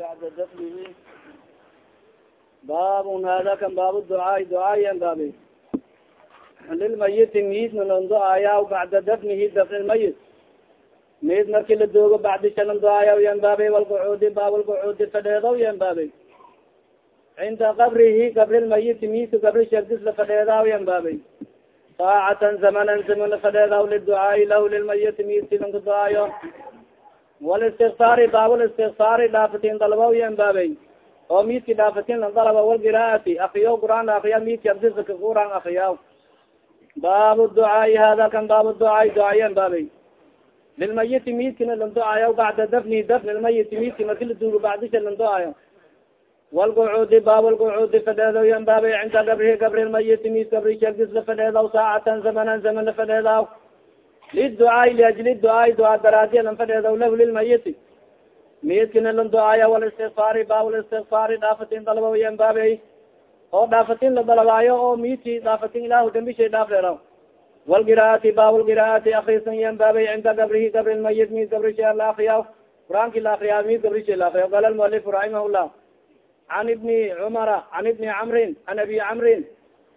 bacda dafnihi baabun hada kan baab ducaai ducaayan baabi lilmayiti miidna lan ducaayaa bacda dafnihi dafni lmayit miid marki la doogo bacdi shalan ducaayaw yan baabay walqucuudi baab lqucuudi fadheedaw yan baabay cinda qabrihi qabri lmayiti miidka qabri shagdis la fadheedaaw yan baabay saacatan zamanan zaman la fadheedaaw liducaai lahu lilmayiti miidki lanka ducaayo walistikfaari baablistikfaari dhaafatin dalbaw yan baabay oo miidki dhaafatin dalaba walgiraati akriyo quraan akriya miidki abdisaka quraan akriya baab ducaai hada kan baab ducaai ducaayan baabay lilmayiti miidkina lan ducaayo bacda dafni dafni lmayiti miidki marki la duugo bacdisha lan ducaayo walgucuudi baab lgucuudi fadheedaw yan baabay cinda gabrihi gabri lmayiti miid gabri shagdis la fadheedaw saacatan zamanan zaman la fadheedaw liducaai liajli ducaai ducaa daraadiya lan fadheedaw lahu lilmayiti miidkina lan ducaaya walistikfaari baab listikfaari dhaafatin dalaba yan baabey oo dhaafatin la dalabaayo oo miidki dhaafatin ilahu dambishay dhaaf leeraw walgiraati baab lgiraati akrisan yan baabay cinda gabrihi gabri lmayit miid gabrisha la akriya qur'aanki la akriya miid gabrisha la akriya qala lmualif raximah llah an ibni cumara an ibni camrin an abi camrin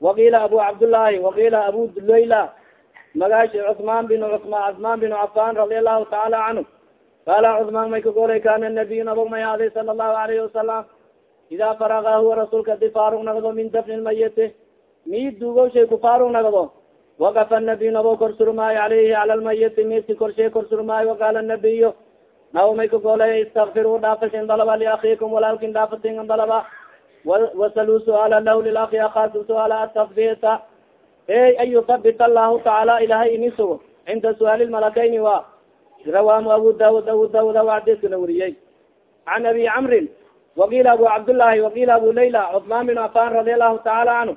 waqiila abu cabdullaahi waqiila abu layla magashi cusmaan bin cusmaan bin cafan radia allahu taala canhu qaala cusmaan may kagolay kana nabiy nabog may aday sala allahu alayhi wasalam ida faraga huwa rasuulka di faarug nagdo min dafni lmayiti miid duugow shay ku faarug nagdo waqafa nabiy nabo korsurmaayo alayhi cala lmayiti miidki korshay korsurmaayo waqaala nabiyo naw may kagolay istakfiru dhaafasin dalaba liakiikum walaalkin dhaafasin dalaba. Wasaluu suaala lahu lilaki akasu suaala atafbita ey an yuthabit allahu tacaala ilahay ini sugo cinda suaali lmalakayni wa. Rawaamu abu daud abu daud adeskana wariyey can abi camrin waqiila abu cabdullaahi waqiila abu layla cusmaan bin cafan radi allahu taala canhu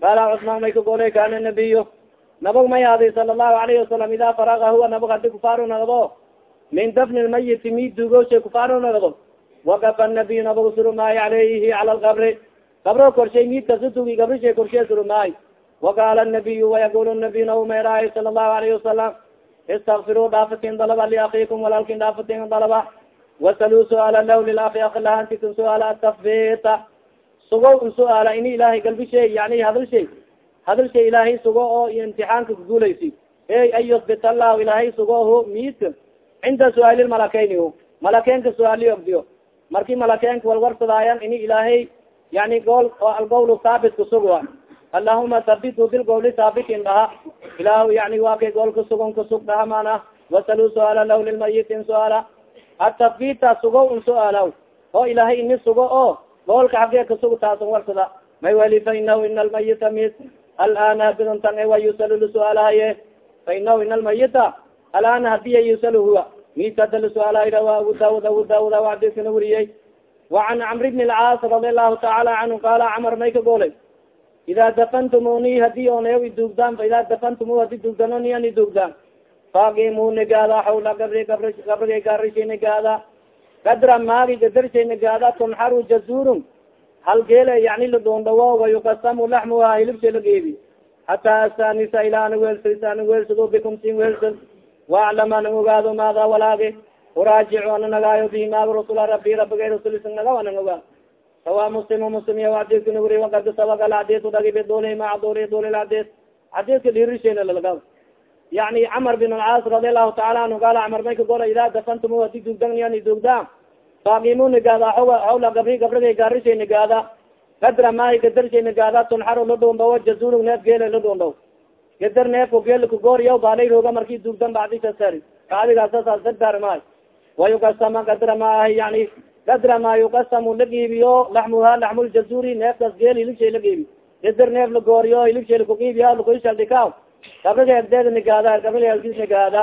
qaala cusmaan may kagolay kana nabiyo. Nabag may aaday sala allahu alayhi wasalam ida faraga huwa nabag hadi kufaaru nagdo min dafni lmayiti mid duugoshay kufaaru nagdo waqafa nabiy nabag surumaayo alayhi cala lqabri qabro korshay miidkasa tugi gabrishay korshe surumaayo waqaala nabiyu wayaqul nabiy naumeraay sala allahu alayhi wasalam istakfiru dhaafatin dalaba liakiikum walaalkin dhaafatin dalaba wasaluu suaala lahu lilaki akilahantikin suaala atafbita sugo n suaala ini ilahay galbishay yani hadalshay hadalshay ilaahay sugo oo imtixaanka kaguulaysi ey an yuhbit allahu ilaahay sugohu miidka cinda suaali malakeyni malakeenka suaali ogdiyo marki malakeenka walwarsadaayan ini ilaahay yani gool oo algowl saabit kasugwa allahuma habitu bilgowli saabitin dhaha ilahu yani waa kay gool kasugon kasug dhaha mana wasaluu suaala lahu lilmayitin suaala. Atafbita sugo un suaalaw. Oo ilahay ini sugo oo goolka xagee kasug taasan warsada may weli fa inahu ina almayita mid alana bidontan wa yusalu fa inahu ina almayita alana hadiya yusalu huwa. Midkada lasuaalahay rawa abu daud abu daud adisana weriyey wacan camr bni lcaas radi allahu taala canhu qaala camar may ka goolay ida dafantumuni haddii onayaw iduugdaan fa ida dafantumu hadi duugdanoni an iduugdaan faaqimu nigaada hawla gabri gabri garishay nigaada kadra maagi gadarshay nigaada tunxaru jazurun hal geele yani ladondhawo wayukasamu laxmuha hilibshay la geebi. Hataa astanisa ila ana weelsad ana weelsado bikum sin weelsad waaclam anan ogaado maada walaage. Uraajicu ana nagaayo bihi maaga rasula rabi rabigay rasulisan naga anan ogaa sawa muslim muslim iya adidka wuri wakad sabak alxadis dhagi biduli ma duli duli xadis xadiska dhirisheena lalga yani camar bin alcaas radi allahu taala anhu gaala camar may ka gola idaa dafantum hadi dugdaniani dugda faaqimu nigaada hawla gabri gabrigay gaarishay nigaada kadra maahi gadarshay nigaada tunxaro la dhombawo jazuru neef geela la dhombaw gadar neefko geel kagooriya baalay rooga marki dugdan bacdisasar bacdigaasasasadaar maayo wayukasama kadra maahi yani kadra ma yukasamu la giibiyo laxmuha laxmuljazuri neefkas geel hilibshay la giibi gadar neef la gooriyo hilibshay lakugiibiya lakuishaldhika gabriga egdeeda nigaada gabriga elkis nigaada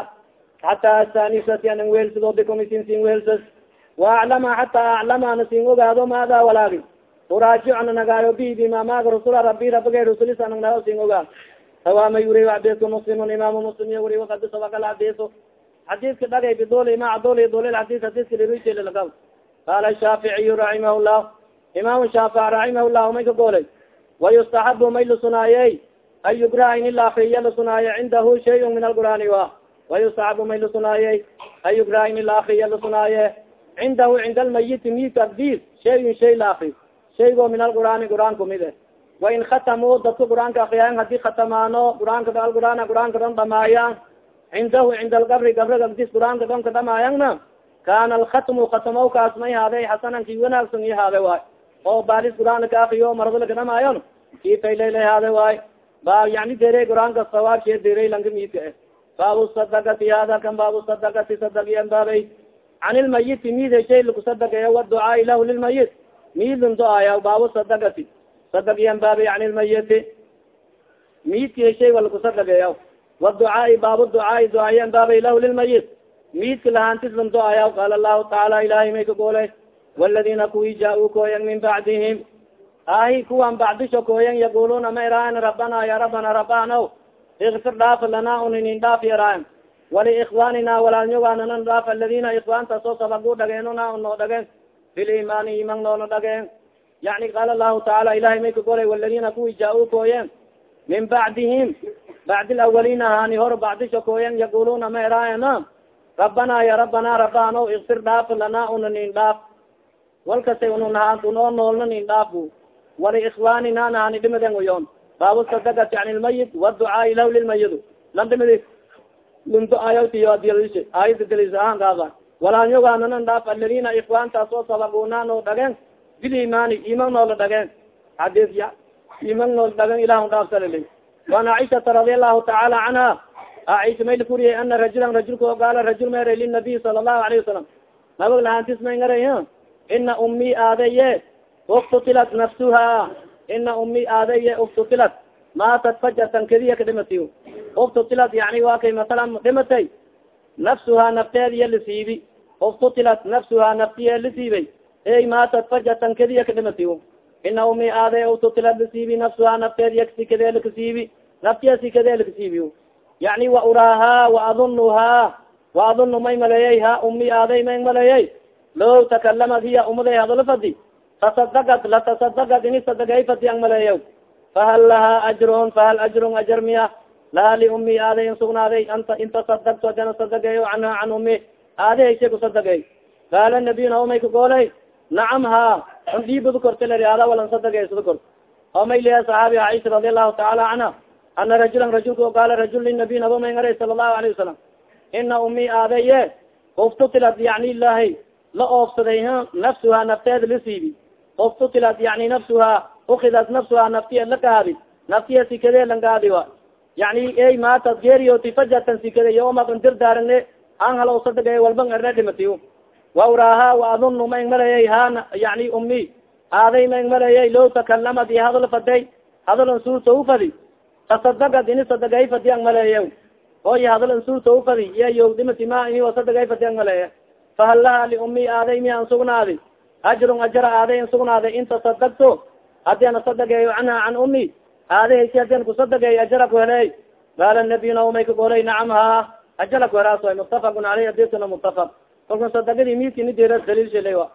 hataa asanisati anan weelsado bicomisin sin weelsas waaclama hataa aclama ana sin ogaado maada walaagi uraajic ana nagaayo bi bimamaaga rasula rabi rabigay rasulis anag nago sin ogaa sawaama yuri xadiska muslimun imaamu muslim iyo wuri wakad sabaka xadiso xadiska dhagay biduli ma duli duli xadis xadiska lirujelaga qala shaaficiyu raximah llah imam shaafic raximah llah may ka goolay wayustaxabu may lusunaayey an yugraha in ilaakriya lasunaaye cindahu shayun min alqur'aani wa wayustaxabu may lusunaayey an yugraha in ilaakriya lasunaaye cindahu cinda almayiti miidka agdiis shayun shay laafi shaygo min alqur'aani qur'aan kumid e wain khatamuu dadka qur'aanka akriyaayan haddii khatamaano qur'aanka alqur'aan qur'aanka dhan dhamaayaan cindahu cinda algabri gabriga agdiis qur'aanka dhan ka dhamaayangna kana alkhatmu khatamowkaas may haade xasanan ki wanaagsan i haade waay oo baalis qur'aanka ka akriyo maradala kadhamaayon ki faylala haade waay ba yani dere qur'aanka sawaab shee dere lanka miidka eh baabu sadakati hada baabu sadakati sadagiyan baabay can ilmayiti miide shay lakusadagayo waducaai lahu lilmayit miidlin do-aya baabu sadakati sadagyan baabay can ilmayiti miidki shay wa lakusadagayo waducaai baabu ducaai duaayan baabay lahu lilmayit miidka lahaantislan do-aya qaala lahu tacaala ilahay may ka goolay waladina kuwi jaa-u kooyan min bacdihim ahi kuwan bacdisho kooyan yaquluna ma iraayan rabana ya rabana rabano ikfir dhaaf lana uninin dhaaf yaraayan waliikwanina walaalnyogaananan dhaaf aladina ikwaantaas oo sabagu dhageenuna unoo dhageen bilimaani iman noona dhageen yani qaala lahu tacaala ilahay may ka golay waladina kuwi jaa-u kooyen min bacdihim bacdi lawalina hani hor bacdisho kooyen yaquluna ma eraayana rabana ya rabana rabano ikfir dhaaf lana una nin dhaaf walkasta ununha unoo noolna nin dhaaf waliikwanina nahani dhimaden uyon baabu sadakati can lmayit wducaai lahu lilmayid lan dhimidi lunto ayatiyoadiyalisha ayada dalis ahaan kaaba walaalnyogaananan dhaaf aladina ikwaantaas oo sababuna noo dhageen bilimaani noola dhageen hadis ya iman nool dhagen ilah dhaafsalili waan caiشhata radi allahu tacaala canha aisha may lakuriyay ana rajulan rajulka gaala rajul meeray linabiy sala allahu alayه wasalam nabag lahantis may ngaray ina umi aadaye uktutilat nafsuha ina umi aadaye uktutilat maatat fajatan kediya ka dhimatiy uktutilat yani waa kay masalan dhimatay nafsuha nafteediya lasiibi uktutilat nafsuha naftiya lasiibay ey maatat fajatan kediya ka dhimatiy ina umi aaday uktutilat lasiibi nafsuha nafteediya sikadee lakasiibi naftiya sikadee lakasiibi yani wa uraaha waadunuha waadunu may maleeyey ha umi aaday may maleeyey low takalamad hiya umaday hadalo fadi tasadagad latasadagad ini sadagay fadi ang maleeya fahal laha ajrun fahal ajrun ajar miya. Laha liumi aaday in sugnaaday anta intasadagto adana sadagayo canha can umi aadi hayshe kusadagay qaala nabiy naomay kagoolay nacam ha on dhiibadu korta lariada walan sadagaysada kort oo may liya saxaabi caiisha radi allahu tacaala canha ana rajulan rajulka qaala rajul linabiy nabo may ngaray sala allahu alayhi wasalam ina umi aadaye uftutilat yani ilahay la oofsaday nafsuha nafteeda lasiibi uftutilat yani nafsuha ukidat nafsuha naftiya lakaadi naftiya sikadee langaadi wa yani ey maatad geeriyoti fajatan sikade yomakan dirdaarane an hal sadagay walban erne dhimatiy wa waadunu ma ing malayay ha yani umi aaday ma ing malayay low takalamad i hadal faday hadal suurta ufadi tasadagad ini sadagay fadiyan maleeye oo iyo hadal insuurta ufadi iya yogdimatima ini sadagay fadiyan maleeye fahal laha liumi aaday mi an sugnaadi ajrun ajra aaday an sugnaaday in tasadagto haddii ana sadageeyo canha can umi aadahaysi hadi an kusadageeyo ajra ku heley qaala nabiy naumay kagolay nacam ha ajra ku helaaso muttafaqun aleyh adisna muttafaq. Kolkan sadagadi mikini dira daliilshalea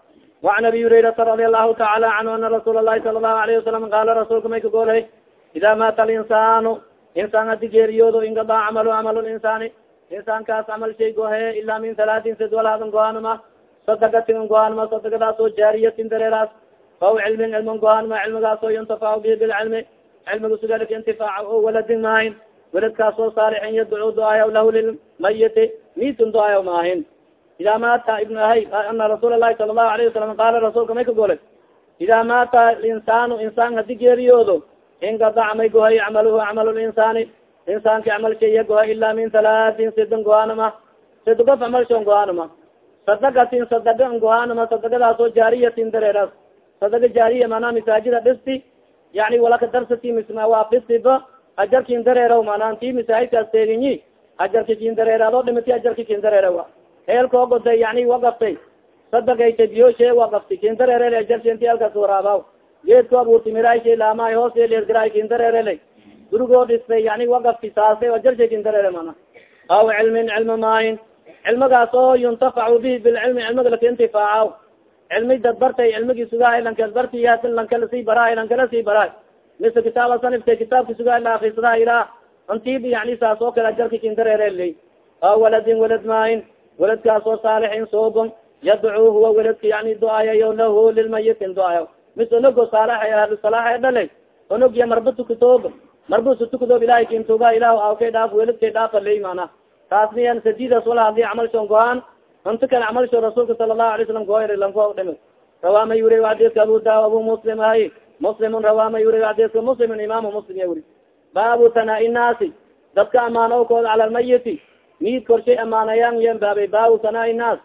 waan abi hurayrata radi allahu taala canhu ana rasuul lahi sala allahu alayhi wasalam qaala rasuulka may kagolay ida maata alinsaanu insaan hadi geeriyoodo inqadaa camalu camal linsaani insaankaas camal shay gohe ilaa min halaatin sid walhadan gohanma sadagatin gohanma sadagadaas oo jaariyatin dareeraas faw cilmin cilman gohanma cilmigaas oo yuntafac bi bilcilmi cilmiga sugadik intifaac o waladin maahin waladkaas oo saalixin yadcu duaayaw lahu lilmayiti miitun duaayaw maahin ida maata ibn hay ana rasuul lahi sala lahu alayh wasalam qaala rasuulka may ka golay ida maata insaanu insaan hadi geeriyoodo ingadac may gohay camaluhu camal linsaani insaanki camal shaya goha ila min halaatin sidin gohanama sidgof camalshon gohanama sadagatin sadaga gohanama sadagadaas oo jaariyatin dareeras sadaga jaariya manaa masaajida dhisti yani walaka darsati misma waa dhistiba ajarkin dareeraw manaa ti masaajidkaas teeginyi ajarki kin dareeraado dhimati ajarki kin dareerawa eelkoo goday yani wagaftay sadagayta biyoshe wagaftay kin dareerele ajarshinti halkaas waraabaw geedku abuurti miraashe laamaay hoos leergaraay kin dareerele gurigoo dhistay yani wagafti saasay ajarshay kin dareere mana. Aw cilmin cilmi maahin cilmigaas oo yuntafacu bihi bilcilmi cilmiga laka intifaacaw cilmi dad bartay cilmigii sugahay lankas bartiya lankala sii barahay lankala sii barahay mise kitaaba sanifta kitaabki sugahay la akrisadaha ilaa antib yani saas oo kale ajarka kin dareereley aw waladin walad maahin waladkaas oo saalixin soogon yadcuu huwa weladka yani duaayayo lahu lilmayitin duaayo mis onogo saalax ahlu salaax dhale onogya marba tukutoob marba su tukudoob ilahay kintuuga ilah awkay dhaaf weladkay dhaafa ley mana taas miyan sadidas wala haddii camalshon go'aan inta kale camalsho rasuulka sala lahu alay slam goyr lanko dhimi rawaama yuri adidka abu da abu muslim ahay muslimun rawaama yuri adidka muslimun imaamu muslim ya wuri baabu tanaa naasi. Dadka amaanowkooda cala lmayiti miid korshay amaanayaan yan baabay. Baabu tanaa naas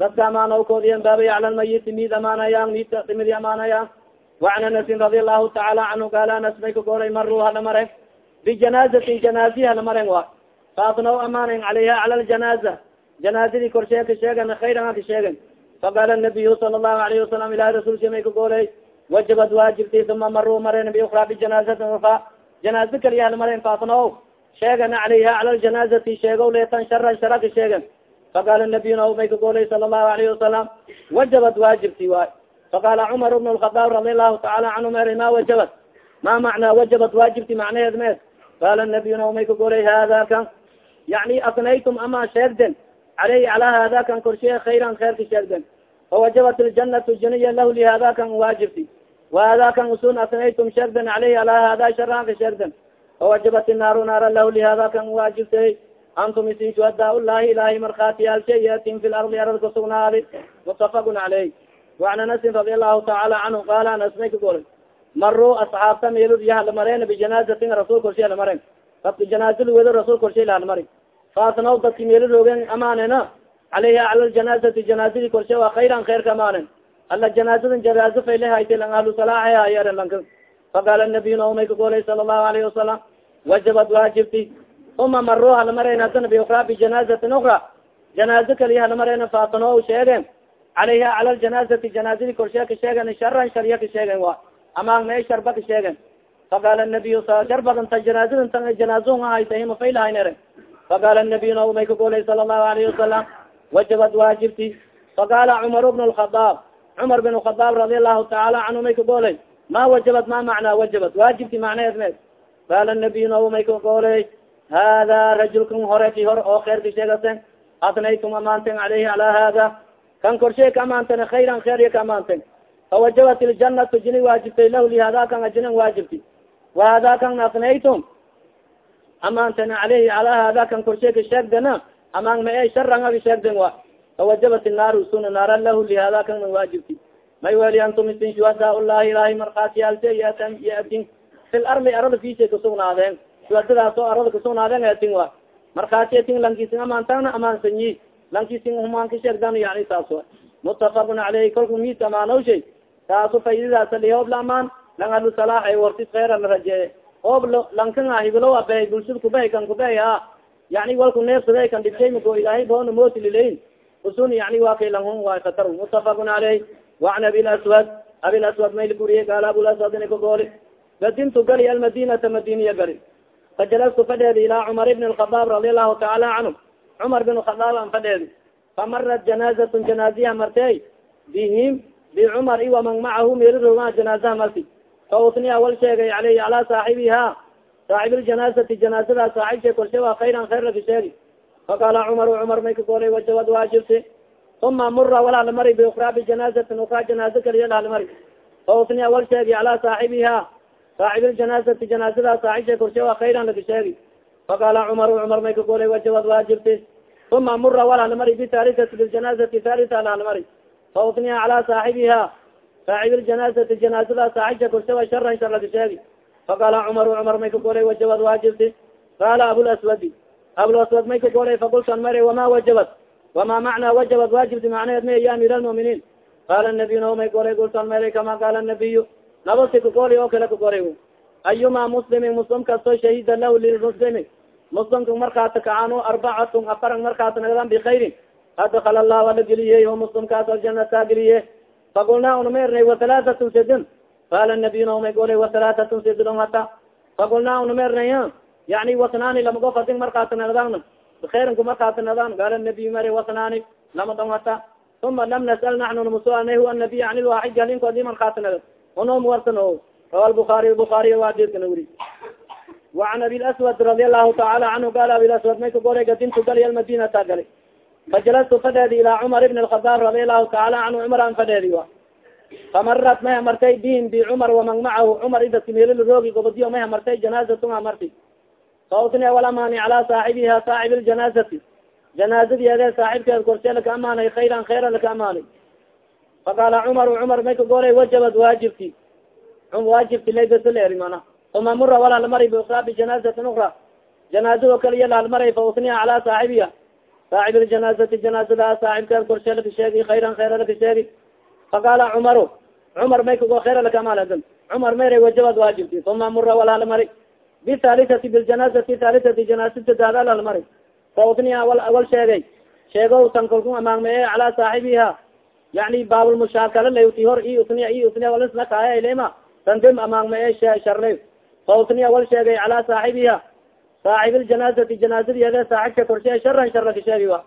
dadka amaanowkooda yan baabay cala lmayiti miid amaanayaan miidka dhimidi amaanayaan wacan anasin radi allahu tacaala canhu gaala anas may ka golay maruu hala maren bijanaazatin janaazi hala maren wa faasnaw amaanen calayha cala ljanaaza janaazadii korshe ka sheegan khayran a ka sheegan faqaala nabiyu sala allahu alayhi wasalam ilahi rasulsha may ka golay wajabad waajibti uma maruu maren biukra bijanaazatin ufa janaaze kaliya hala maren faasnaw sheegan calayha cala ljanaazati sheegow leetan sharan shara ka sheegan faqaala nabiyu naw may ka golay sala allahu alayhi wasalam wajabad waajibti waay faqala cumar bn lkhadaab radi allahu taala canhu mer ma wajabat ma macnaa wajabat waajibti macnaheed meed qala nabiyuna umay ka golay hada kan yani asnaytum ama sheegden aleyhi cala hada kan korshiye khayran khayrka sheegden fawajabat ljanatu janiya lahu lihada kan waajibti wahada kan usun asnaytum sheegden aleyhi ala hada sharanka sheegden fawajabat naaru naara lahu lihada kan waajibtay antum isin shuhadaa llahi ilahay markhaatiyaalshayatin fi lardi arad kasugnaadi mutafaqun caleyh وan anasin radi alahu taala canhu qala anas may ka golay maruu asxaabta meeludya halamareen bijanaazatin rasul korshay halamaren dadka janaaza lawado rasul korshay lahalmari faasnaw dadki meeluroogen amaanena caleyha cala ljanaazati janaazadii korshe waa khayran khayrka amaanen ala janaazadan janaaza fayle hayte lang ahlu salaaxa hayaren lanka faqaala nabiyuna umay ka golay sala allahu alayhi wasalam wajabad waajibti uma maruu halamareen hadana biukra bijanaazatin ukra janaaza kaliya halamareen faasnaw sheegen calayha cala ljanaazati janaazadii korshe ka sheegen sharan sharya ka sheegen wa ama may sharba ka sheegen faqaala nabiyu shar badan ta janaazadan tan janaazon ahaytahima faylahaynere faqaala nabiyu na may ka golay sala allahu alayhi wasalam wajabad waajibti faqaala cumar bn lkhadaab cumar bin khadaab radi allahu taala canhu may ka golay ma wajabad ma macnaa wajabad waajibti macneed me qaala nabiyu na may ka golay hada rajulkan hore ki hor oo kheer ka sheegaten adnaytum amaanten alayhi ala hada kan korshay ka amaanten khayran kheer ya ka amaanten fawajabat iljanatu jini waajibtay lah lihada kan ajinan waajibti wahada kan afnaytum amaanten aleyhi ala hada kan korshay ka sheegdena amaan ma e sharan aga sheegden wa fawajabat inaaru suna naara lahu lihada kan waajibti may weli antum isin shuhada llahi ilahay markhaatiyaalse yatan yatin fi larli arada fiisay kasugnaadeen shuhadadaas oo arada kasugnaadeen etin wa markhaatiya tin lankisin amaantana amaansanyi lankisin humaan ka sheegdan yani saas wa mutafaqun caleyhi kolku miis amaanow taasu faydadaasa lihoob la amaan lang ahlu salaax wartis kheyra la rajeeye oob lankan hibilow abehay bulshada kubehay kan kubehay a yani walku neefsaday kan dhibshaymako ilaahay boona mooti usun yani waa kay langhun waa khatar mutafaqun caleyh waan abi laswad abi laswad mayl guriye gaala abulaswad ina kagooli gadintu gali almadinata madiniya gali fajalastu fadheedi ilaa cumar ibn lkhadaab radi allahu taala canhu cumar bin khadaab an fadheedi famarat janaazatun janaaziha martey bihim bicumar iwa man macahu meeliroma janaazaha marti fausniya wal sheegay aleyhi ala saaxibiha saaxibiljanaazati janaazada saaxibshe korshe waa khayran khayr laka sheegi faqaala cumar cumar may ka golay wajabad waajibti uma mura wal halamari biukra bijanaazatin ukra janaaza kaliya halamari fausniya wal sheegi ala saaxibiha saaxibiljanaazati janaazada saaxibshe korshe waa khayran laka sheegi faqaala cumar cumar may ka golay wajabad waajibti uma mura wal halamari bithaalisati biljanaazati thalita halamari fausniya cala saaxibiha saaxibiljanaazati janaazada saaxibshe korshe waa sharan shar laka sheegi faqaala cumar cumar may ka golay wajabad waajibti qaala abulaswadi abulaswad may ka golay fakultan mari wama wajabat wama macnaa wajabat waajibti macnaheed ma ya amir almuminiin qaala nabiy na may golay kultan mari kama qaala nabiyu nabasi kagolay oo kale kagolay ayuma muslimin muslim kasto shahida lahu lilmuslimi muslimka markaata kacaano arbacatun afaran markaata nagadan bikayrin adakala allah ala geliyey o muslimkaas aljanata geliye faqulnaa unama ernay wahalaatatun sidin qaala nabiy na may golay wahalaatatun sididon hata faqulnaa unama ernay yani wasnaani lama gof adin markaata nagdan bikhayrinku markaata nagdan qaala nabiy mari wasnaani lama don hata uma lam nasal naxnu namasoalnay hu anabiy an lwaaxid galinku adi markaata nagad unom warsan o rawa lbuaariy buaariy waa dirkana wuri. وan abi laswad radi alahu taala canhu qala abi laswad may ka golay gadintu gali almadinata gali. Fajalastu fadheedi ilaa cumar ibn alkhadaab radi allahu taala canhu cumar an fadheedi a famarat may hamartay bihim bicumar waman macahu cumar idadka meelila roogi gobodiyo may hamartay janaazatun hamarti sawtni walamani calaa saaxibiha saaxib ljanaazati janaazadiede saaxibkeed korshe laka amaanay khayran khayra laka amaanay faqaala cumaru cumar may ka goolay wajabad waajibti waajibti laybasaleeri mana uma mura wala halmari biukra bijanaazatin ukra janaazado kaliya lahalmaray fa usniya calaa saaxibiha saaxib ljanaazati janaazada saaxibkeed korshe laka sheegi khayran khayra laka sheegi faqaala cumaru cumar may kago khayra laka amaanad cumar mayra wajabad waajibti uma mura wala halmari bihalisati biljanaazati halisati janaazata daada halmari fautniya wal sheegay sheego tan kalku amaangmaye calaa saaxibiha yani baabulmushaakala layuti hor i usniya i usniya walisna kaayalema tandim amaangmaye sharlay fautniya wal sheegay calaa saaxibiha saaxib ljanaazati janaazadiyeede saaxibka korshe sharan shara ka sheegi wa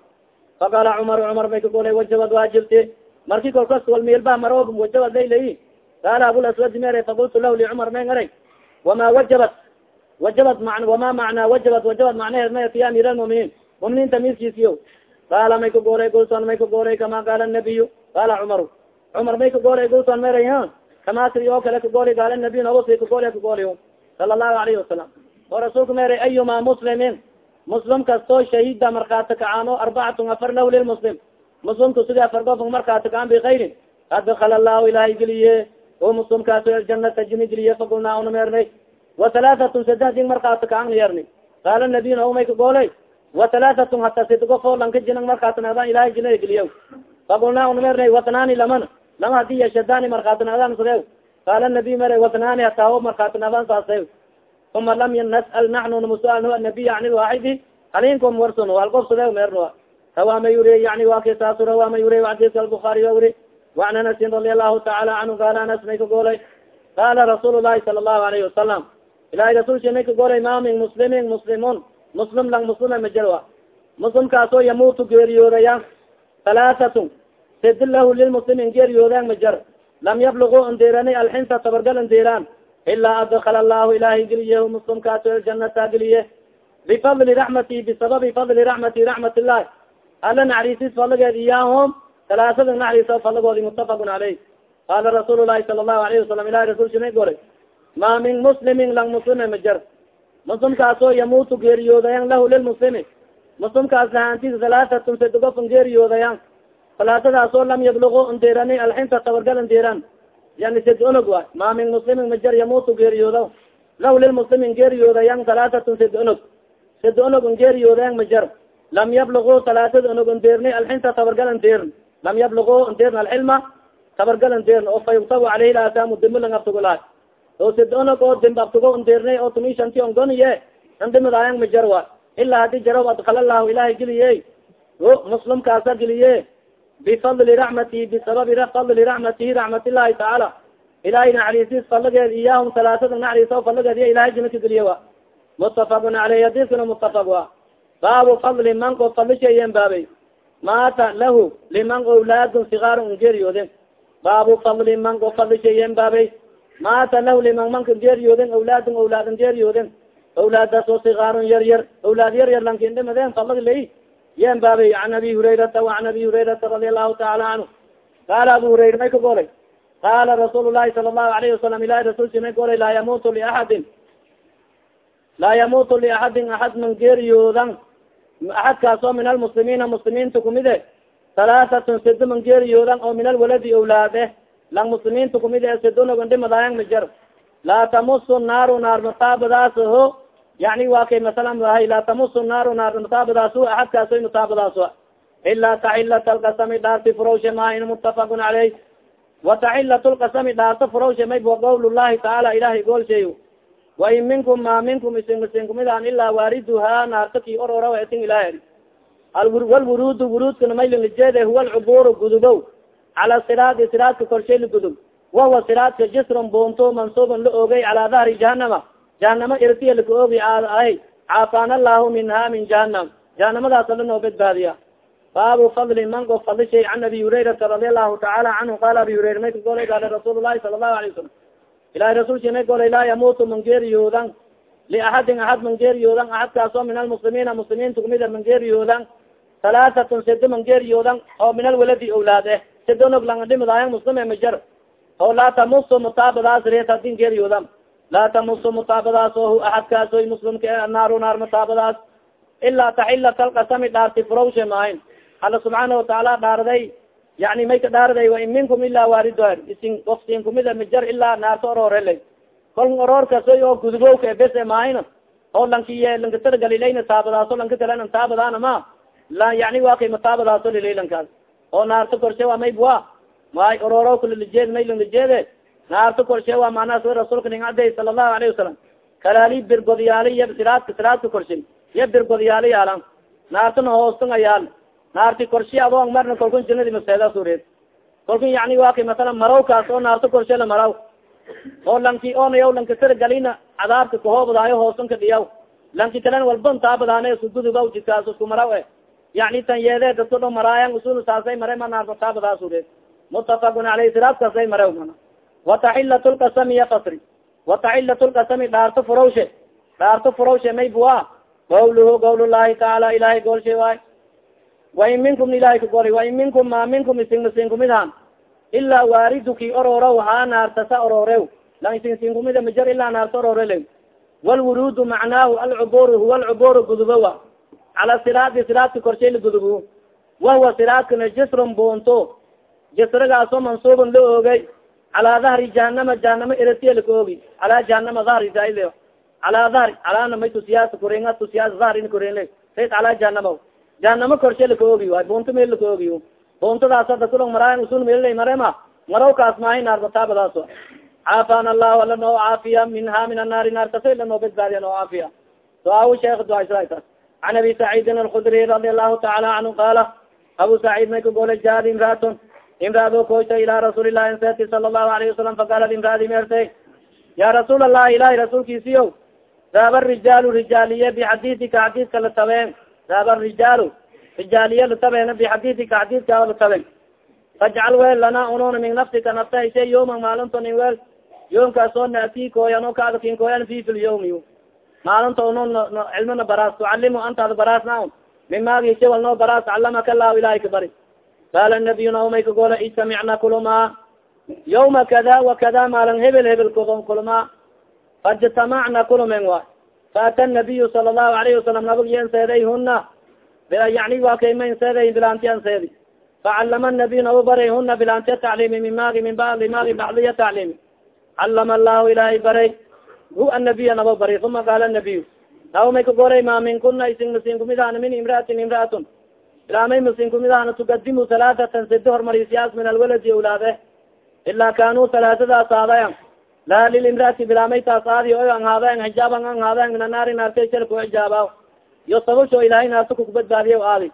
faqaala cumar cumar may kagolay wajabad waajibti marki kolkas wal meelba maro wajabad laylay qaala abulaswadi mere faqultu lah licumar may ngaray wama wajabat wajabat ma wama macnaa wajabat wajabat macnaheed may fi amir almuminiin muminiinta miskiisiyo qaala may kagoolay gulson may kagoolay kama qaala nabiyu qaala cumaru cumar may kagoolay gulson maray ha kama sidi oo kale kagoolay qaala nabiy nabasi kagoolay kagoolay sala allahu alayhi wasalam oo rasuulka meray ayuma muslimin muslim kastoo shahida markaati kacaano arbacatun afar lah lilmuslim muslimka sidi afar gofon markaati kacaan bikayrin adkala allahu ilahay geliye o muslimkaas aljanata jini geliye fagulnaa una meernay watalaatatun saddex ding markaati kacan yarni qaala nabiy naumay kagoolay watalaatatun hata sidgofo lanka jinan markaatinaadaan ilahay jina geliya fagulnaa una meernay watnaani laman? Lama haddii yashadaani markaatinaadaan sadew qaala nabiy mere watnaani hataa markaatinaadaan saasew uma lam nas'al naxnu namusual nabiy an lwaaxidi halinkom warsun halgof sadew meerno rawama yuri yani wa kisaasu rawama yuri xadiska albukaari wa wuri waan anasin radi allahu taala canhu qaala anas may kagoolay qaala rasuul lahi sala allahu alayhi wasalam ilahay rasulsi may kagoolay ma min muslimin muslimun muslim lang muslima majalwa muslimkaasoo yamuutu geeriyoodaya halaatatun sidi lahu lilmuslimin geeriyoodan majar lam yablugu ndeerani alxinsa tabargal ndeeraan ilaa adkala allahu ilahay geliye muslimkaaso aljanata geliye bifadli raxmati bisababi fadli raxmati raxmat illahi ala naxariisis fadligeed iyaahom talaasada naxariisa fadligoodi mutafaqun caleyh qaala rasuul lahi sala allahu alayhi wasalam ilahi rasulsi may golay ma min muslimin lang muslime majar muslimkaasoo yamuutu geeriyoodayan lahu lilmuslimi muslimkaas lahaantis halaatatun sadogofon geeriyoodayan salaasadaasoo lam yablugu ndeerani alxinta tabargal ndeeran yani sad onog waay. Ma min muslimin majar yamuutu geeriyooda lahu lilmuslimin geeriyoodayan halaatatun sad onog sad onog ngeeriyoodayan majar. Lam yablugu talaasad onog ndeerni alxinta tabargal ndeern lam yablugu ndeern alxilma tabargal ndeern oo fa yugtabu caleyhi laasaamu dimilang abtugulaay oo sad onog oo dimb abtugo ndeernay oo tumi shanti ongoniye andimadaayang majar wa ilaa haddii jaraw adkala lahu ilahay geliye muslimkaasa geliye bifadli raxmatihi bisababi fadli raxmatihi raxmat illahi tacaala ilahay naxariisis falageed iyaahum salaasada naxariisa falageed iya ilahay jina ka geliye wa mutafaqun caleyh hadiskana mutafaq wa baabu fadli man ko fadlishayen baabay maata lahu liman awlaadun sigaar ngeeriyooden baabu fadli man ko fadlishayen baabay maata lahu liman manka geeriyooden awlaadun awlaad ngeeriyooden awlaadaasoo sikaarun yar yar awlaad yar yar lankin dhimadeen falag lay yen baabay an abi hurayrata waan abi hurayrata radi allahu taala canhu qaala abu hurayra may ka golay qaala rasuul lahi sala allahu alayhi wasalam ilahi rasuulsi may golay laa yamuutu liaadin laa yamuutu liaxadin axad man geeriyoodan axadkaasoo min almuslimiina muslimiinta kumide halaatatun sido man geeriyoodan oo min alwaladi awlaad eh lang muslimiinta kumide sidonagon dhimadayan majar laa tamusu naaru naarmataabadaasaho yani wa kay masalan ahay laa tamusu naaru naar mataabadaas axadkaasoy mataabadaas ilaa taxilat alkasami dhaarti furawshe maahin mutafaqun caleyh wa taxilat lkasami dhaarto furawshe may wa qawl llahi tacaala ilahay goolshay wain minkum ma minkum isin isin kumidaan ilaa waariduha naarta ki orora etin ilahi walwurudu wuruudkana maylingjeede huwa alcuburu gudubow. Cala siraadi siraadka korshay lagudub wahuwa siraadka jisron bunto mansuuban la ogay calaa dahri jahanama jahanama irtiya laka ogi ahay caafana allahu minha min jahanam jahanamadaas ala noo badbaadiya. Baabu fadli man ko fadli shay can abi hurayrata radi allahu tacaala canhu qaala abi hurayra may ka golay gaala rasuul lahi sala allahu alayh wasalam ilahi rasulki may golay laa yamuutu man geeriyoodan liaxadin axad man geeriyoodan axadkaas oo min almuslimiina muslimiinta kumida man geeriyoodan halaatatun sedoman geeriyoodan oo min alwaladi awlaad eh sedonog langadhimadayan muslime majar oo laa tamuso mutaabadaas reet hadin geeriyoodan laa tamuso mutaabadaas oo hu axadkaas oy muslimka naaru naar mutaabadaas ilaa taxilat alqasami dhaarti furawshe maahin alla subxaana watacaala dhaarday yani may ka dhaarday wain minkum ilaa waaridoer isin ofsin kumida majar ilaa naarto oroorele kol oroorkasoy oo gudubowka bese maahina oo lankiy lankatar galilayna taabadaaso lanka kalena taabadaana ma la yani waa kay mataabadaaso lilaylankaas oo naarto korshe waa mayb wa may orooro kulalijeed may lanlajeede naarto korshe waa manaas wa rasuulka ning caday sala allahu alayhi wasalam kalaali birgodyaali iya siraadka siraadka korshe iya birgodyaali yaalan naartana hoostanga yaal naarti korshi adoon marna kalkun jinadi maseeda sureed kalkun yani waa kay masalan marawkaas oo naarto korshe la maraw oo lanki onayaw lanka tara galina cadaabka kahoobadaayo ka dhiyaw lanki kalen walban taabadaane isku gudubaw jidkaas isku maraw e. Yani tan yeede dadka dho maraayan usul saasay mare ma naarto taabadaa sureed mutafakun aleyh siraadkaasay mare mana wataxilat lkasami ya kasri wataxilat lkasami dhaarto furawshe dhaarto furawshe maybua gawluhu gawlullahi tacaala ilahay goolshe waay wain minkum ilahay ka gori wain minkum ma minkum isin isin kumidhan ilaa waariduki ororow haa naartasa ororew lang isin isin kumida majar ilaa naarta ororele walwurudu macnaahu alcubur huwa alcubur gudubowa cala siraadi siraadka korshay la gudubo wahuwa siraadkana jisrun bunto jisrigaasoo mansuubun la oogay calaa dahri jahanama jahanama erasiya laka oogi calaa jahanama dahri zaail calaa dahri calaana may tusiyaas kurenga tusiyaas dahrin kurenle sayd calaa jahanama jahanamo korshe laka oogi waay bunto meel laka oogi buntadaas ada kulong maraayan usul meelilay marema marawkaas maahay naarbataabadaas caafana allahu ala noo caafiya minha min annaari naarkasa la noo badbaadiya noo caafiya duaa sheekh duasaas can abi saciidin alkudri radi allahu taala canhu qaala abu saciid may ka golay jaad imraatun imraado koyta ila rasuuli lahi nseti sala allahu alayhi wasalam faqaalat imraadi meertay ya rasuul allahi ilahi rasuulkiisiyo daaba rijaalu rijaaliye bixadiidika xadiidka la tabeen daaba rijaalu rijaaliye la tabeena bixadiidika xadiidka la taben fajcal weel lana ununa min nafsika nafta ishe yoma maalinto nin weel yoomkaasoo naati kooyan o kaada kin kooyan fi fi lyawmi maalinta unun cilmina baraas tucalimu antaada baraas na min maagi ishe wal noo baraas calamaka allahu ilahay ka bari qaala nabiyu naumay kagola ijtamicna kuluma yawma kada wakada maalin hebel hebel kuluma fajtamacna kulumen wa faata nabiyu sala allahu alayhi wasalam nabag yen seeday huna yani waa kayman seeday bilaantiyan seedi facalama nabiy naba baray huna bilaantiya tacliimi min maagi min bali maagi bacdiya tacliimi calama allahu ilahay baray hu anabiya naba baray uma qaala nabiyu naw may kagoray ma min kuna isin masin kumidahana min imraatin imraatun ilaamay masin kumidahana tugadimu halaaatan sidi hormarisiyaas min alwaladi awlaade ilaa kanuu halaatadaas aadayan laa lilimraati bilaamay taas aadi o an haadayan hijaaban an haadayan min anaari naartay shalku hijaaba iyo sababsho ilahay naarta kukubadbaadiya aadi.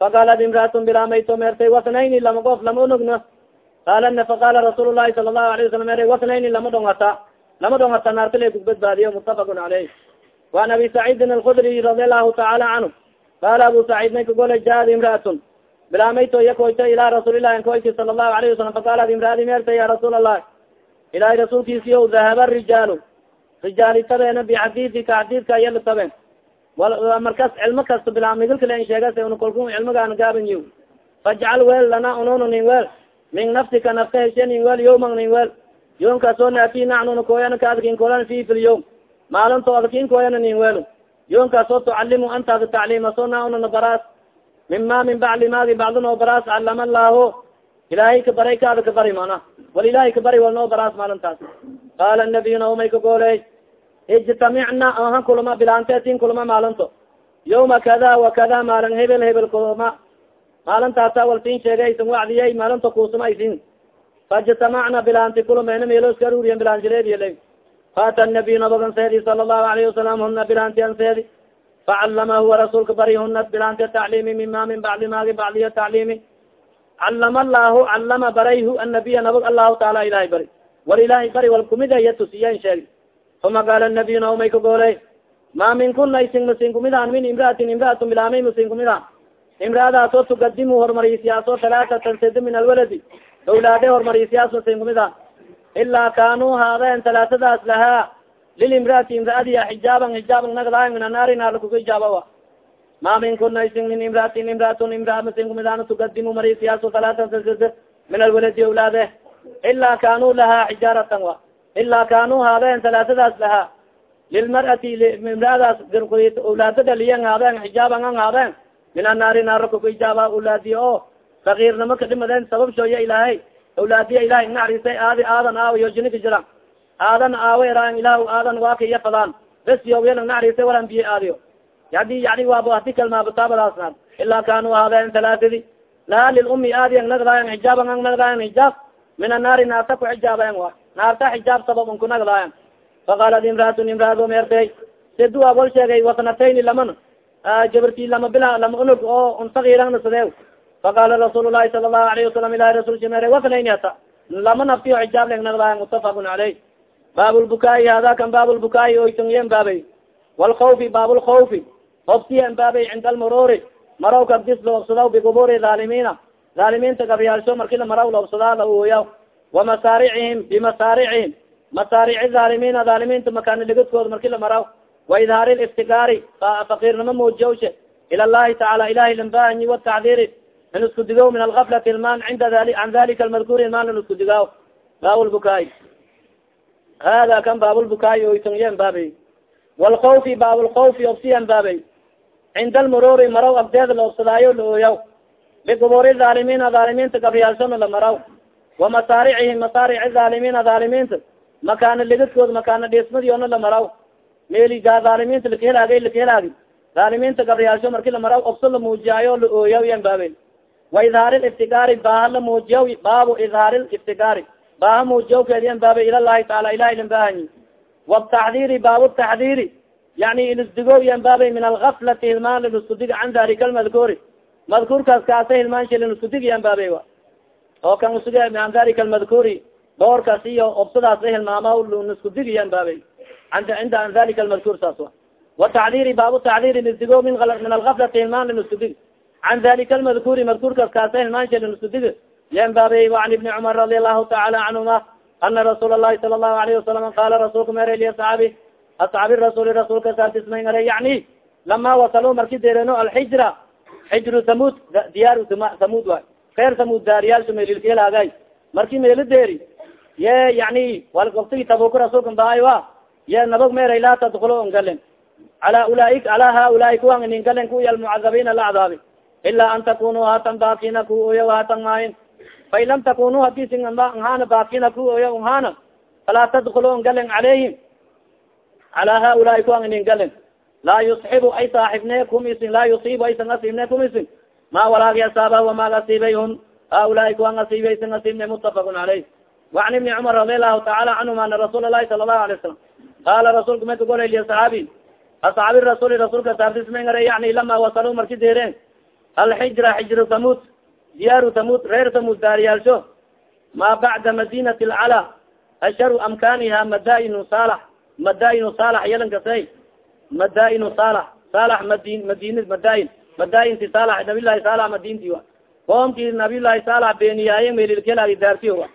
Faqaalat imraatun bilaamay to meertay wasnayni lama qof lama unugna qaalana faqaala rasuul lahi sala allahu alayh wasalam mere wasnayni lama dhongata lama dhongata naarta le kukubadbaadiyo mutafaqun caleyh waan abi saciidin alkudri radi allahu tacaala canhu qaala abu saciid may kagolay jaad imraatun bilaamay to iya koyta ilaa rasuulilahi koyti sala allahu alayhi wasalam faqaalat imraadi meertay ya rasuul allah ilahay rasuulkiisiyo dahaba rijaalu rijaali tabeena bixadiidika xadiidka iya la taben markas cilmo kasta bilaamidilka len sheegas una kolku cilmigaana gaabanyi fajcal weel lana ununu nin weel min nafsika nafta heshe nin weel yawman nin weel yoomkaasoo naati nacnuna kooyana kaadkin kolan fi fi lyawm maalinto adkin kooyana nin weel yoomkaasoo tucalimu antaada tacliimaso na unana baraas. Mima min bacli maagi bacdinoo baraas calama allahu ilaahay ka baray kaada ka bari mana wal ilahay ka bari wal noo baraas maalintaas. Qaala nabiyu naumay ka gooley ijtamicna aha kuluma bilaantetin kuluma maalinto yawma kada wakada maalin hebel hebel kuluma. Maalintaasa walsin sheegaysan wacdiyay maalinta kuusumaysin faijtamacna bilaanti kulumena meeloska aruriyan bilaanjileediyle faata nabiy nabagan seedi sala allahu alayhi wasalam huna bilaanti an seedi facalama huwa rasuulka bari huna bilaanti tacliimi mima min bacdi maagi bacdiya tacliimi calama allahu calama barayhu annabiya nabag allahu taala ilahay bari wal ilahay bari wal kumidaya tusiyan sheegi uma qaala nabiy naumay ka gooley ma min kuna isin masin kumidaan min imraatin imraatum bilaamay masin kumidaan imraadaasoo tugadimu hormarisiyaasoo talaatatan sedi min alwaladi awlaade hormarisiyaas masin kumidaan ilaa kanuu haadeen talaatadaas lahaa lilimraati imraadiya xijaaban xijaaban nagdaayan min anaari naar lakuga hijaaba ma min kuna isin min imraatin imraatun imraa masin kumidaan tukadimu mari siyaaso talaatan min alwaladi awlaade ilaa kanuu lahaa xijaaratan wa ilaa kanuu haadeen talaatadaas lahaa lilmar'ati imraadaas awlaada dhaliyan haadeen xijaaban an haadeen min annaari naara kuku ijaaba awlaadiya oo sakiirnimo kadhimadeen sabab shooya ilaahay awlaadiya ilahay naxariisay aadi aadan aawa yojinika jira. Aadan aawa eraan ilah aadan waaka iya fadaan bes yowyana naxariisay walan biye aadiyo. Yadi yani waaba hadi kalmaabataabadaasnaad ilaa kanuu haadeen talaatadi laha lilumi aadiyan nagdaayan xijaaban ang nagdaayan xijaab min annaari naarta ku xijaabayan wa naarta xijaab sabab un ku nagdaayan faqaalat imraatun imraado meertey sidu abol sheegay wasnatayni laman. Gabarti lama bila lama unug oo un sagiirana sadeew faqala rasuul lahi sala lahu alayhi wasalam ilahi rasulka mere wasnayni ata lama naftiyo xijaab leg nagdaayan mutafaqun caleyh baab lbukaai hada kan baab lbukaai oytongyen baabay walkhawfi baab lkhawfi obsiyan baabay cinda almururi maraw kabdis loobsadaw biguburi haalimiina haalimiinta gabyaalsho marki la maraw loobsadaa la uoya wamasaaricihim bimasaaricihim masaarici haalimiina haalimiinta makaana ligadkooda marki la maraw waidhaari liftigaari fakiirnimo muujiyawshe ila llahi tacaala ilahi lambahanyi watacdiri in isku digow min algaflati ilmaan cinda an dalika almadkuuri ilmaan in isku digaaw. Baab lbukaai hada kan baab lbukaai oytongyen baabay. Walkawfi baab lkawfi obsiyan baabay. Cinda almururi maraw agdeeda laobsadaayo la ooyaw. Biguburi haalimiina haalimiinta gabriyaalshona la maraw wamasaaricihim masaarici haalimiina haalimiinta makaana ligadkooda makaana dhismadiona la maraw meliga haalimiinta lakahelaagay lakahelaagi haalimiinta gabriyaalsho marki la maraw obso la muujiyaayo la ooyaw yan baabe wa idhaari liftigaari baaha la muujiyaw baabu idhaari liftigaari baaha muujiyawkeediyan baabe ila llahi taala ilahi lan bahanyi wataxdiri baabu taxdiri yani inisdigo yan baabay min algaflati hilmaan liniskudig can dalika almadkuuri. Madkuurkaas kaasa hilmaanshi liniskudig yan baabay wa. Oo kan usug an dalika almadkuuri doorkaas iyo obsadaas hilmaama liniskudig yan baabay cinda an dalika almadkuur saas wa. Watacdiri baabu tacdiri nisdigo min algaflati hilmaan liniskudig can dalika almadkuuri madkuurkaas kaasa hilmaanshi liniskudig yan baabay an ibni cumar radi allahu taala canhuma ana rasuul lahi sala lahu alayhi wasalam qala rasulka mere liasxaabi asxaabi rasuli rasulka saartismay are yani lama wasaluu marki deereno alxijra xijru samud diyaar samud waay keer samud daariyaalsha meelilkelaagay marki meeli deeri ye yani walgoftigi tabuka rasulka bahay wa ye nabag meeray laa tadkulo on galen ulaaik ala haulaai kuwan inin galen kuya almucadabiina la cadaabi ilaa an takunuu hatan baakina ku oya hatan maayin fain lam takunu hadisin nhana baakina ku oya nhana falaa tadkulo on galen calayhim ala haulaai kuwan inin galen laa yusxibu ay saaxibne isin laa yusibu aysan asiibne isin ma walaagi asaaba wamaag asiibay hun haulaai kuwan asiibay isan asiibne mutafaqun caleyh وan ibni cumar radi allahu taala canhuma ana rasuul lahi sala lahu alay salam qala rasulka may kagolay asxaabi asxaabi rasuli rasulka saartismangara yani lama wasaluu marki deereen alxijra xijru tamud diyaaru tamud reer tamud daariyaalsho ma bacda madinati lcala asharu amkaniha madainu salax madainu salax yalankasay madainu salax salax madin madin madain madainti salax nabilahi salax madinti wa qoomkii nabiylahi salax beeniyaaye melilkelaagi daartiyo wa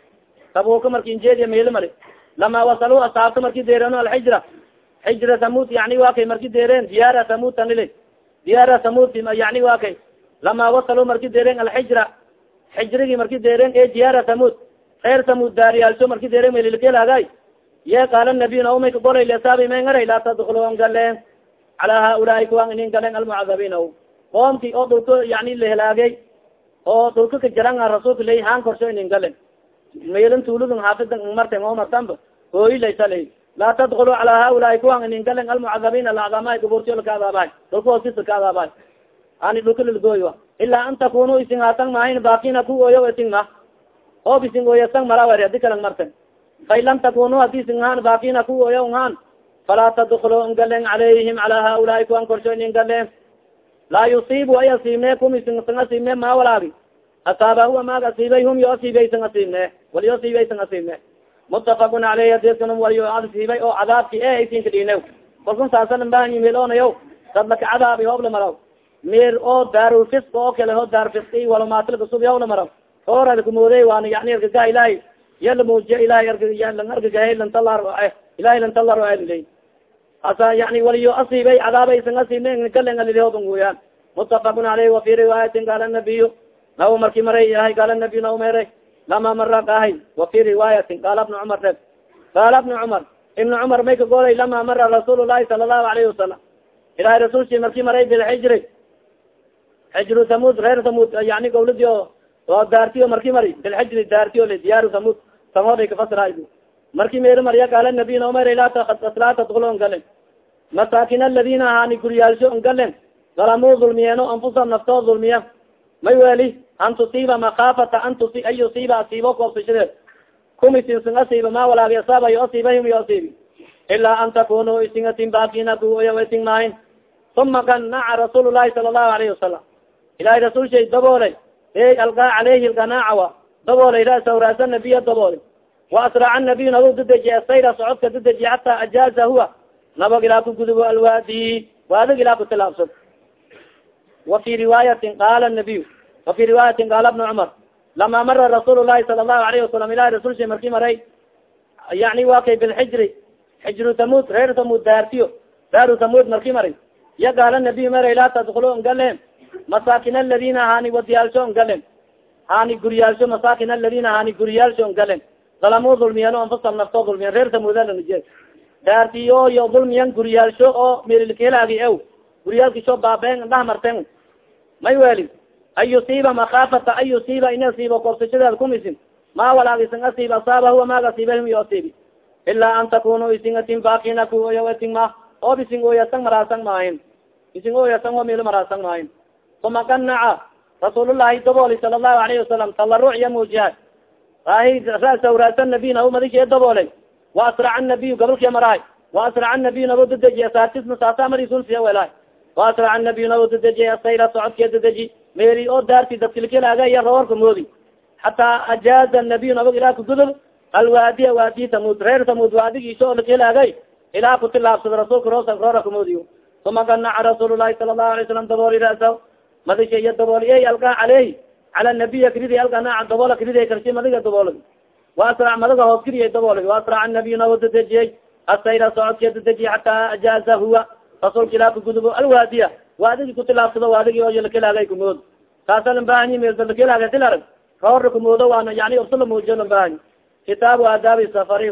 tabuka marki injeediya meeli mari lama wasaluu asaabta marki deereen alxijra xijra tamud yani wa kay marki deereen diyaara tamud tanili diyaara tamud yani wa kay lama wasaluu marki deereen alxijra xijrigi marki deereen e diyaara tamud reer tamud daariyaalsho marki deereen melilkelaagay ye qaala nabiy naumay kagolay lesaabi may ngaray laa tadkulon galeen calaa haulaai kuwan inin galeen almucadabiin o qoomki oo dhulka yani lahelaagay oo dhulka ka jaran rasuulka ley haan korsho inin galen meelin tuuludun xaafidan marten oo martanba hooyi laysala laa tadkulu calaa haulaai kuwan inin galen almucadabiin alacdamaay gaburtiyo laka adaabahay dhulka hoosisa ka adaabahay ani a ilaa an takunu isin haatan maahin baakina ku ooyo isin ma. Oob isin ooyasan marawer adi kalang marten. Fain lam takunu haddii sinhaan baakina ku oya nhaan falaa tadkulo ngalen calayhim calaa haulaai kuwan korsho inin galen laa yusiibu ay asiibne kum isin san asiibne ma walaagi asaaba huwa maag asiibay hum yo asiibay san asiibne waliyo asiibay san asiibne mutafakun aleyh hadiskan waliyo asiibay oo cadaabki e aysinka dhine kalkun saasan bahanyi meel onayo dad laka cadaabi hoob la meer oo daarulfisk oo kale ho daar fiski walomaatilkasub yaw la maraw oorad kumooday waana yani argaga ilahay ya lamuujiya ilahay lang argagahay lantalar ilahay lantalaro alilay asa yani waliyo asiibay cadaabay san asiibne galengalilihooban weyaan mutafakun aleyh wafi riwaayatin qaala nabiyu naw marki maray ahay qaala nabiyu naw meray lama mara kaahay wafi riwaayatin qaala bna cumar reb qaala bna cumar ibna cumar may ka golay lama mara rasuul lahi sala allahu alayhi wasalam ilahay rasulki marki maray bilxijri xijru thamud reer thamud yani gawladi o daartiyo marki mari bilxijri daartiyo le diyaaru thamud samooday kafasiraay marki meeri marya qaala nabiy naomar laa tadkul on galen masaakin aladina ahaani guryaalsho on galen dalamuu dulmiyeeno anfusahum naftoo dulmiya may weli an tusiiba makaafata an an yusiiba asiibo koobsashadeed kumisinsin asiiba ma walaagi asaabayo asiibahim yo asiibi. Ilaa an takunuu isingatin baakina kuya isin maahin uma ganaca rasuul lahi sala allahu alayhi wasalam ilahay rasuul shay daboolay e algaa caleyhi lganaacawa daboolay rasa raasa nabiya daboolay waasraca nabiy nabag dadejiye sayra socodka dadejiye hataa ajaaza huwa nabag ilaa kugudubo alwaadi waadig ilaa kutilaabsad wa fi riwaayatin qaala nabiy wa fi riwaayatin qaala bna cumar lama mara rasuul lahi sala allahu alayhi wasalam ilahi rasul shay marki maray yani wa kay bilxijri xijru thamud reer thamud daartiyo daaru thamud marki maray ya qaala nabiy maray laa tadkulu ngalen masaakin aladina hani wadiyaalsho ngalen hani guryaalsho masaakin aladina hani guryaalsho ngalen dalamuu dulmiyan anfusam naftoo dulmiyan reer thamudalanje daartiyo yo dulmiyan guryaalsho oo melilkelaagi ew guryaalkisho baabeen dhah marten may weli an yusiiba makaafata an yusiiba in asiibo korsashadeed kumisin ma walaag isin asiib asaaba huwa maaga asiibahim yo asiibi ilaa an takunu isin atin bakina kuoyatin ma oob isin oyasan maraasan maahin isin oyasan o milo maraasan maahin uma qanaca rasuulullahi dabooli sala allahu alayhi wasalam talaruc iya muujiha ahi rasa raasa nabiy nabo madishe daboolay waasraca nabiy gabalkia marahay waasraca nabiy nabo dadeji saatisna saasa marisulsiya welahay waasraca nabiy nabo dadeji asayra socodkia dadeji meri oo daarti dadkilkilaga iya roorka moodi hataa ajaaza nabiy nabag ilaa kugudub alwaadiya waadi tamud reer tamud waadigiiso lakilaagay ilaa kutilaabsada rasuulka roora kamoodiyo uma ganaca rasuul lahi sala allahu alay slam dabooli rasa madisha iyo dabooli ey algaa caleyhi cala nabiya kridi alganaaca daboola kridi karsi madiga daboolay waasrac madaga hoos kiriya daboolay waasraca nabiy nabo dadejiyey asayra socodkiya dadejiye hataa ajaaza huwa. Rasuulka ilaa kagudubo alwaadiya. Waadigi kutilaabsado waadigi oo lakelaagay kumood taasa lambahanyi meelba lakelaagay tilarag roora kumoodo waana yani obsa lamuujiyo lambahanyi kitaabu aadaabi safari